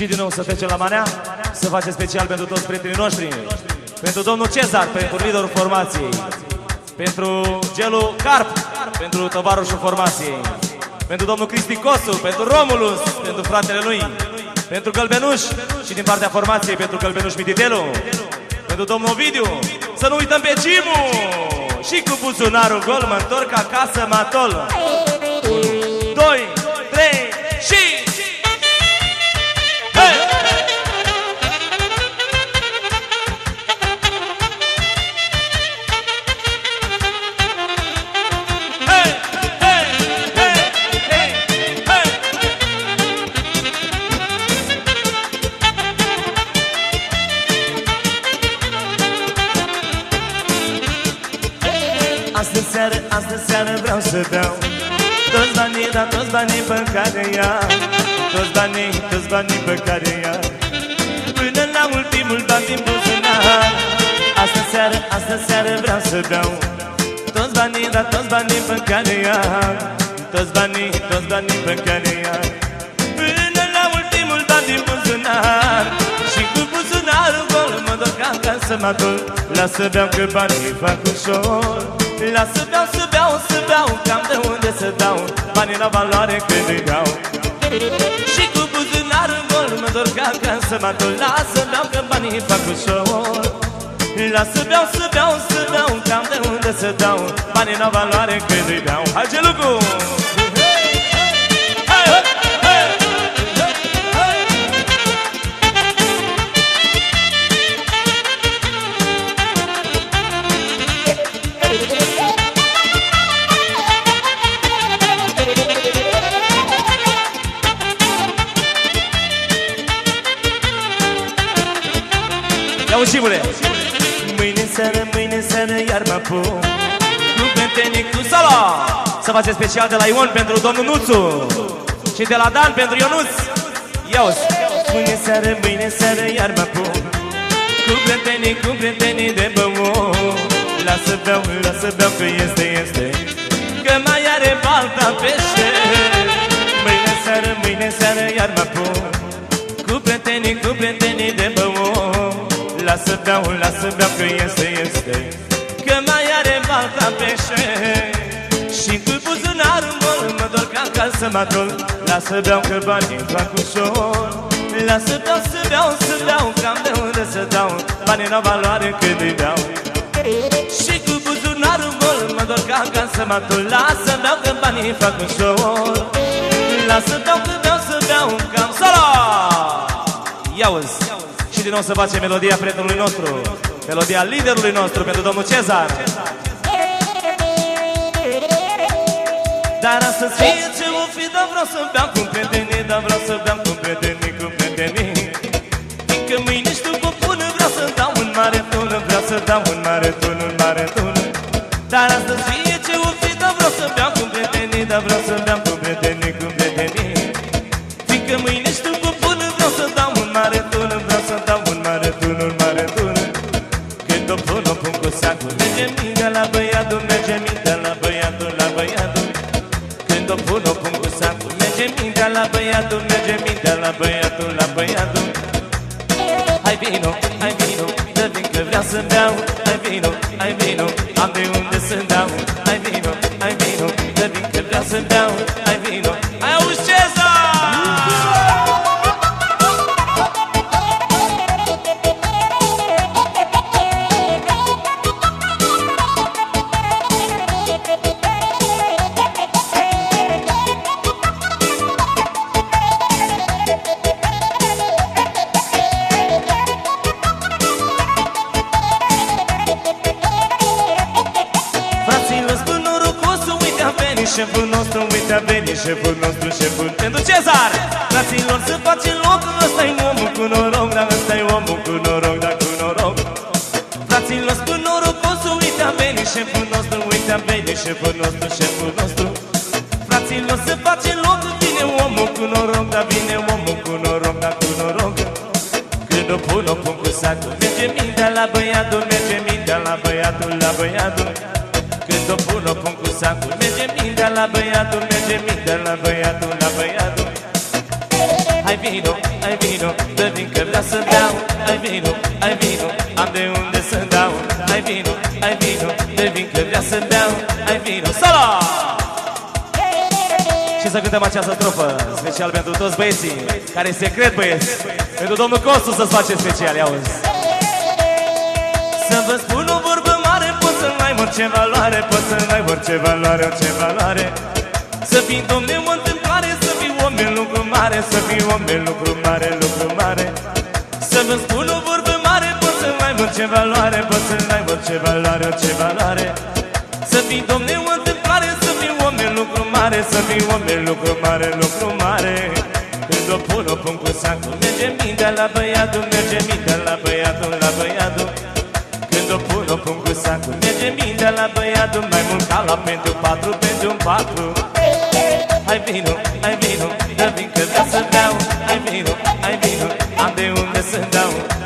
Și din nou să trecem la manea Să facem special pentru toți prietenii noștri. Pentru domnul Cezar, pentru liderul formației. Pentru gelul Carp Pentru tovarășul formației. Pentru domnul Cristi Cosu, pentru Romulus Pentru fratele lui. Pentru Gălbenuș și din partea formației Pentru Gălbenuș Mititelu. Pentru domnul Ovidiu Să nu uităm pe Cimu. Și cu buzunarul gol mă întorc acasă, mă atol 1, 2, seară, astă seară vreau să beau. Toți banii, dar toți banii pe care ia. Toți banii, toți banii pe care ia. Până la ultimul ban din buzunar. Astă seară, astă seară vreau să beau. Toți banii, dar toți banii pe care ia. Toți banii, toți banii pe care ia. Până la ultimul ban din buzunar. Și cu buzunarul gol mă duc acasă mă dor Lasă beau că banii fac ușor Lasă beau, să beau, să beau Cam de unde să dau Banii la valoare când îi dau. Și cu buzunarul gol mă dor ca acasă mă dor Lasă beau că banii fac ușor. Lasă beau, să beau, să beau Cam de unde să dau Banii la valoare când îi dau. Hai ce Ia ușimule! Mâine seară, mâine seară iar mă apuc. Cu prietenii, cu Solo! Să facem special de la Ion pentru domnul Nuțu. Și de la Dan pentru Ionuț. Ia uzi! Mâine seară, mâine seară iar mă apuc. Cu prietenii, cu prietenii de băut. Lasă beau, lasă beau că este, este. Că mai are balta pește. Mâine seară, mâine seară iar mă apuc. Cu prietenii, cu prietenii de băut Lasă beau, lasă beau că este, este. Că mai are balta pește și cu buzunarul gol mă dor ca acasă mă dor Lasă beau că banii fac ușor. Lasă beau să beau, să beau Cam de unde să dau. Banii la valoare când îi beau Și cu buzunarul gol mă dor ca acasă mă dor Lasă beau că banii fac ușor. Lasă beau că beau să beau Cam Solo! Ia uzi! Și din nou să facem melodia prietenului nostru Melodia liderului nostru pentru domnul Cezar. Dar astăzi fie ce o fi, dar vreau să beau cu prietenii Dar vreau să beau cu prietenii, cu prietenii. Fiindcă mâine știu că până vreau să dau un mare tună Vreau să dau un mare tună, un mare tună Dar astăzi fie ce o fi, dar vreau să beau cu prietenii Dar vreau să beau cu Când o pun, o pun cu sacul Merge mintea la băiatul, merge mintea la băiatul, la băiatul. Când o pun, o pun cu sacul Merge mintea la băiatul, merge mintea la băiatul, la băiatul. Hai vino, hai vino, dă vin că vreau să beau Hai vino, hai vino, am de unde să dau șeful nostru Uite a venit șeful nostru, șeful. Pentru Cezar! Fraților, să facem locul ăsta e omul cu noroc Dar ăsta e omul cu noroc, dar cu noroc. Fraților, spun norocosul, uite a venit șeful nostru Uite a venit șeful nostru, șeful nostru. Fraților, să facem locul Vine omul cu noroc, dar vine omul cu noroc, dar cu noroc. Când o pun, o pun cu sacul Merge mintea la băiatul, merge mintea la băiatul, la băiatul. Când o pun, o pun cu sacul Merge mintea la băiatul, merge mintea la băiatul, la băiatul. Hai vino, hai vino vino, dă vin că vreau să beau Ai vino, ai vino, am de unde să dau. Ai vino, ai vino, dă vin că vreau să beau Ai vino, Sala! Și să cântăm această strofă special pentru toți băieții Care e secret băieți. Pentru domnul Costu să-ți face special, ia auzi Să vă spun o vorbă mare Pot să mai mor ce valoare Pot să mai mor ce valoare, ce valoare. Să fii domne o întâmplare Să fii om în lucru mare Să fii om în lucru mare, lucru mare. Să vă spun o vorbă mare Pot să mai mor ce valoare Pot să mai mor ce valoare, ce valoare. Să fii domne o întâmplare Să fii om în lucru mare Să fii om în lucru mare, lucru mare. Când o pun, o pun cu sacul Merge mintea la băiatul Merge mintea la băiatul, la băiatul. când o pun, o pun cu sacul Merge mintea la băiatul Mai mult ca la pentru patru, pentru un patru. Hai vino, hai vino Dă vin că vreau să beau Hai vino, hai vino Am de unde să dau